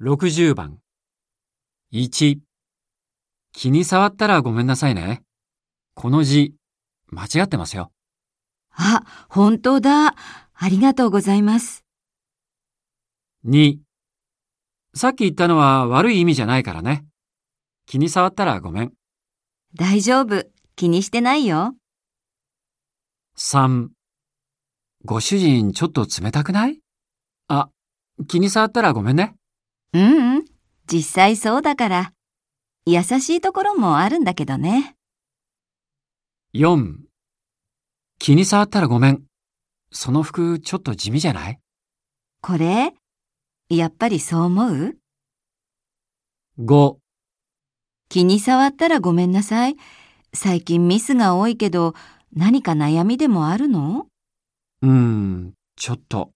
60番。1。気に障ったらごめんなさいね。この字、間違ってますよ。あ、本当だ。ありがとうございます。2。さっき言ったのは悪い意味じゃないからね。気に障ったらごめん。大丈夫。気にしてないよ。3。ご主人ちょっと冷たくない？あ、気に障ったらごめんね。うんうん。実際そうだから。優しいところもあるんだけどね。4。気に障ったらごめん。その服ちょっと地味じゃない？これやっぱりそう思う ?5。気に障ったらごめんなさい。最近ミスが多いけど、何か悩みでもあるの？うーん、ちょっと。